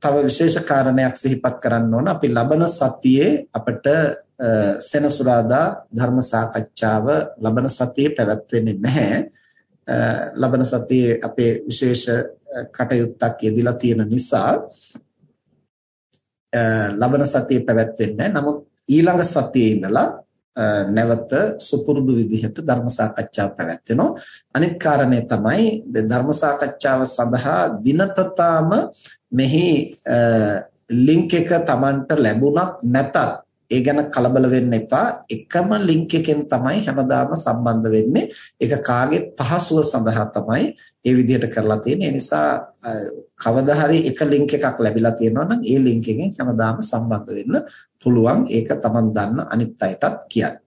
තව විශේෂ කාරණයක් සිහිපත් කරන්න ඕන අපි ලබන සතියේ අපිට සෙනසුරාදා ධර්ම සාකච්ඡාව ලබන සතියේ පැවැත්වෙන්නේ නැහැ. ලබන සතියේ අපේ විශේෂ කටයුත්තක් යෙදিলা තියෙන නිසා ලබන සතියේ පැවැත්වෙන්නේ නමුත් ඊළඟ සතියේ ඉඳලා නැවත සුපුරුදු විදිහට ධර්ම සාකච්ඡාව පැවැත්වෙනවා. අනිත් කාරණේ තමයි ධර්ම සාකච්ඡාව සඳහා දිනපතාම මෙහි ලින්ක් එක Tamanට ලැබුණත් නැතත් ඒ ගැන කලබල වෙන්න එපා. එකම ලින්ක් එකෙන් තමයි හැමදාම සම්බන්ධ වෙන්නේ. ඒක කාගේ පහසුව සඳහා තමයි ඒ විදිහට කරලා තියෙන්නේ. ඒ නිසා කවදා හරි එක ලින්ක් එකක් ලැබිලා තියෙනවා නම් ඒ ලින්ක් එකෙන් හැමදාම සම්බන්ධ වෙන්න පුළුවන්. ඒක Taman දන්න අනිත් අයටත් කියන්න.